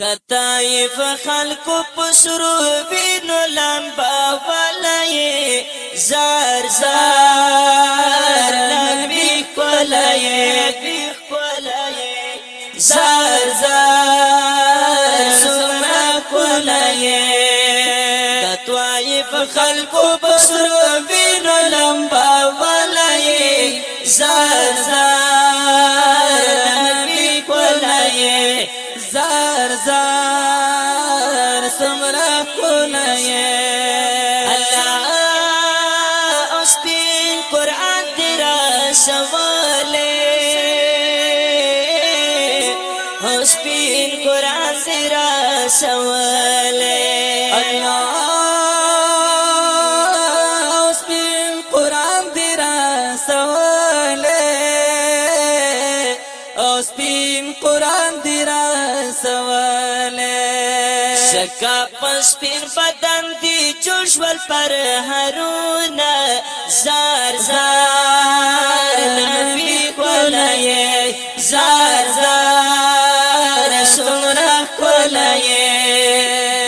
د خلق خلکو پسرو بینو لمبا ولای زار زار نبی کولای زار زار سمرا کولای د خلق خلکو پسرو بینو لمبا ولای زار زار زار زار سمرا خلای الله اوس په قران درا شواله اوس په قران درا شواله زکا پس پین بدن دی جوشول پر هرون زار زار نبی کولای زار زار سمرا کولای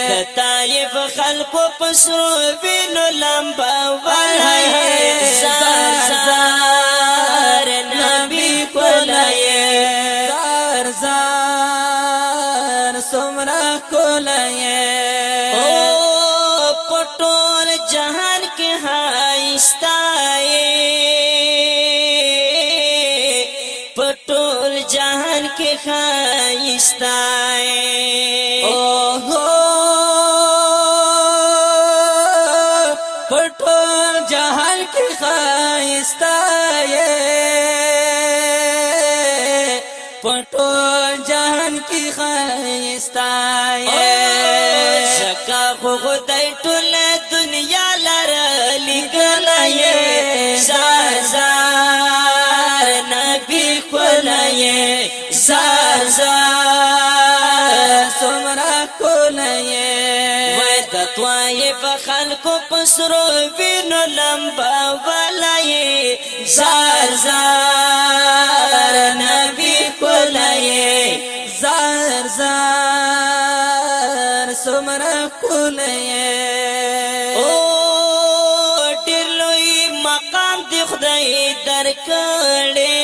د طالب خلقو پسو وینو لمبا وای زار زار نبی خیستای اوه پټول جهان کې خیستای پټول جهان کې خیستای شکا خو خدای ټول دنیا د توای په خلکو پسرو وینو لمبا ولای زار زار نبی کولای زار زار سمرا کولای او ډیر لوی مقام دی خدای درکړې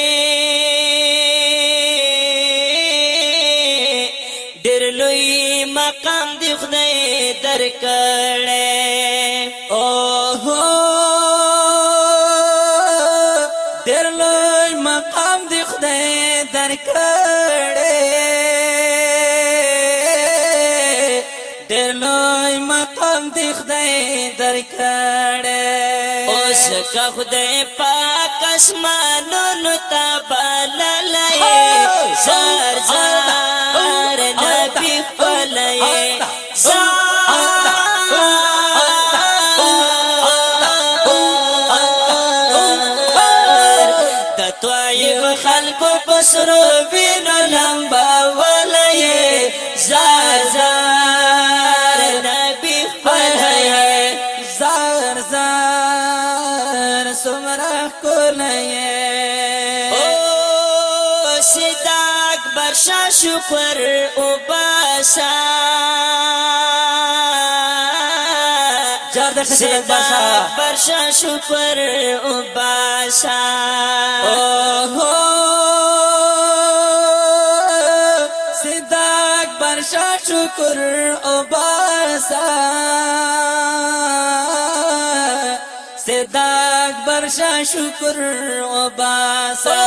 کړې او هو ډېر لوی مقام دې خدای درکړې ډېر لوی مقام دې خدای درکړې اوس کا خدای پاک اسمانونو ته بللې زار زار نبی خپلې زار خلق پسرو بين لمبا ولای زار نبی خپل ہے زار زار سمرا کولای او اکبر سدا ورشا شکر اباشا ہو شکر اباس سداک برسا شکر اباسا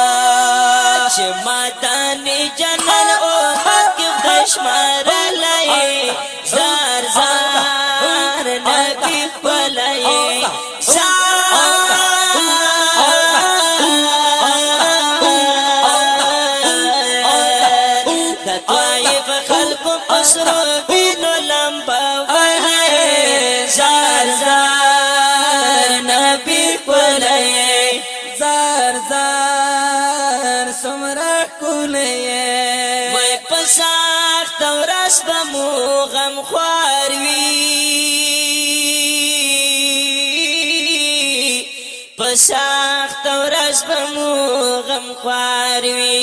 مدنی جنر اوشم خپلې زار زار سمرا کولې وای پسار تورس بمو غم خوار وی پسار تورس بمو غم خوار وی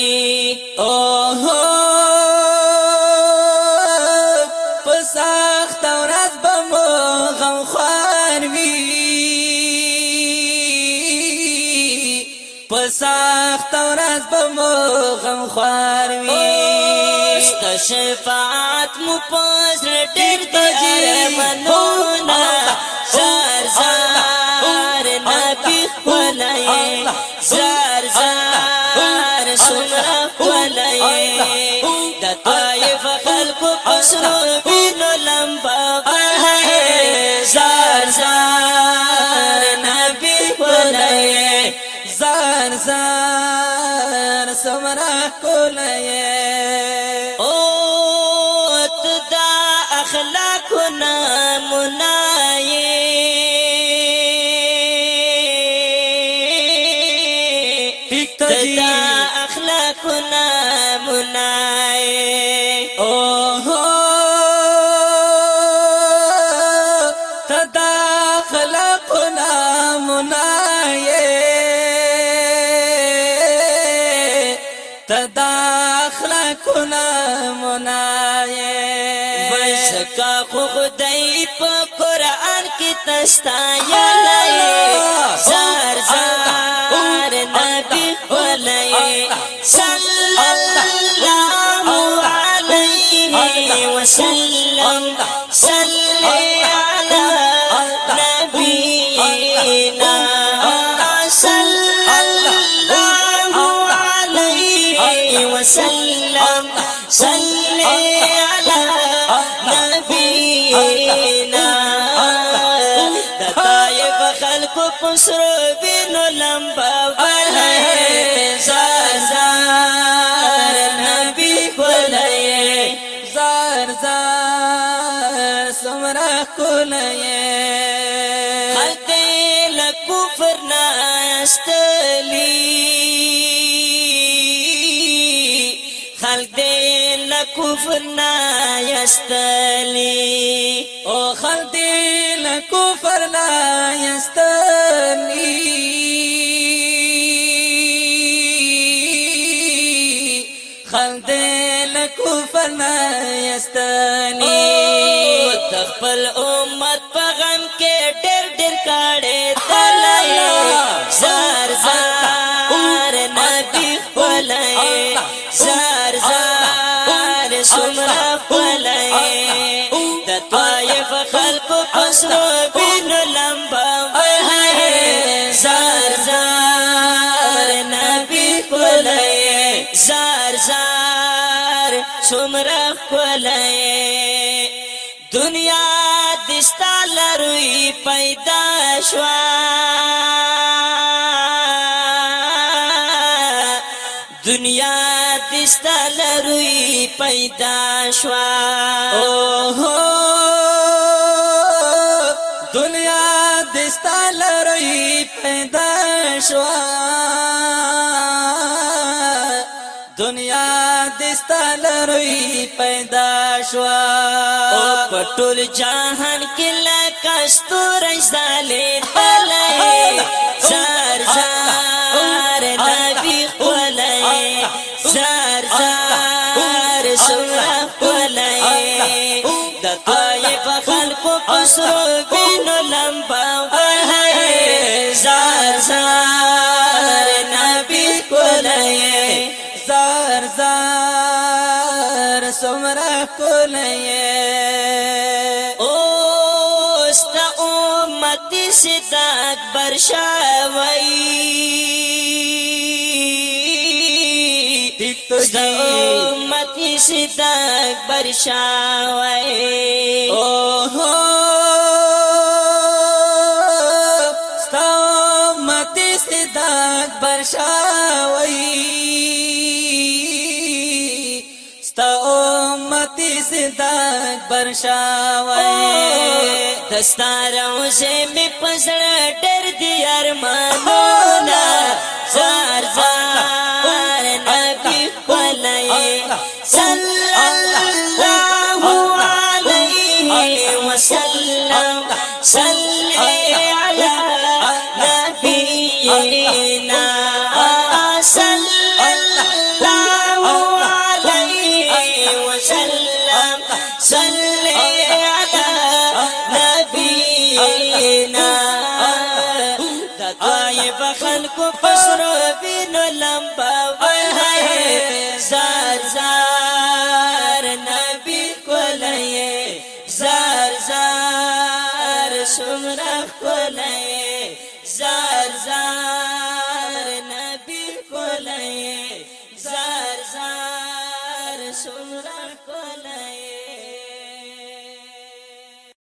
خوار وي شفاعت مو پاس ډېر بجې منونه زار زار نبی خپلای زار زار سمرا خپلای د طائف خلق پسرو بینو لمبا زار زار نبی خپلای زار زار سمرا کولای او تو دا اخلاق نامنای دا اخلاق نامنای او منائے کا منا پا قرآن کی تستایا لائے زار زار تش ندی بنگا دئیوں سی گنگا سن وسلم صلی علی نبینا دتائب خلق پسر بین و لمبا بلہ زارزار نبی کلی زارزار سمرہ کلی یستلی او خلق دل کفر لا یستلی خلق دل کفر لا یستلی تخپل امت په غم کې ډېر ډېر کاړ زار زار څومره کولای دنیا دستا لروي پیدا شوا دنیا دستا لروي پیدا شوا او هو دنیا دستا لروي پیدا شوا دنیا دستا لروي پیدا شو او پټول جهان کې لکه ستوري زالې بلې زار زار نبی خلای زار زار سورا خلای د طيب خلق پسرو سمرا کولای او است امت ستا اکبر شاوی ستا امت ستا اکبر شاوی اوه تور شاوي دستار او شي می پسړ دي ارمانونه زار زار نبی ولای صلی الله عليه وسلم صلى على نبينا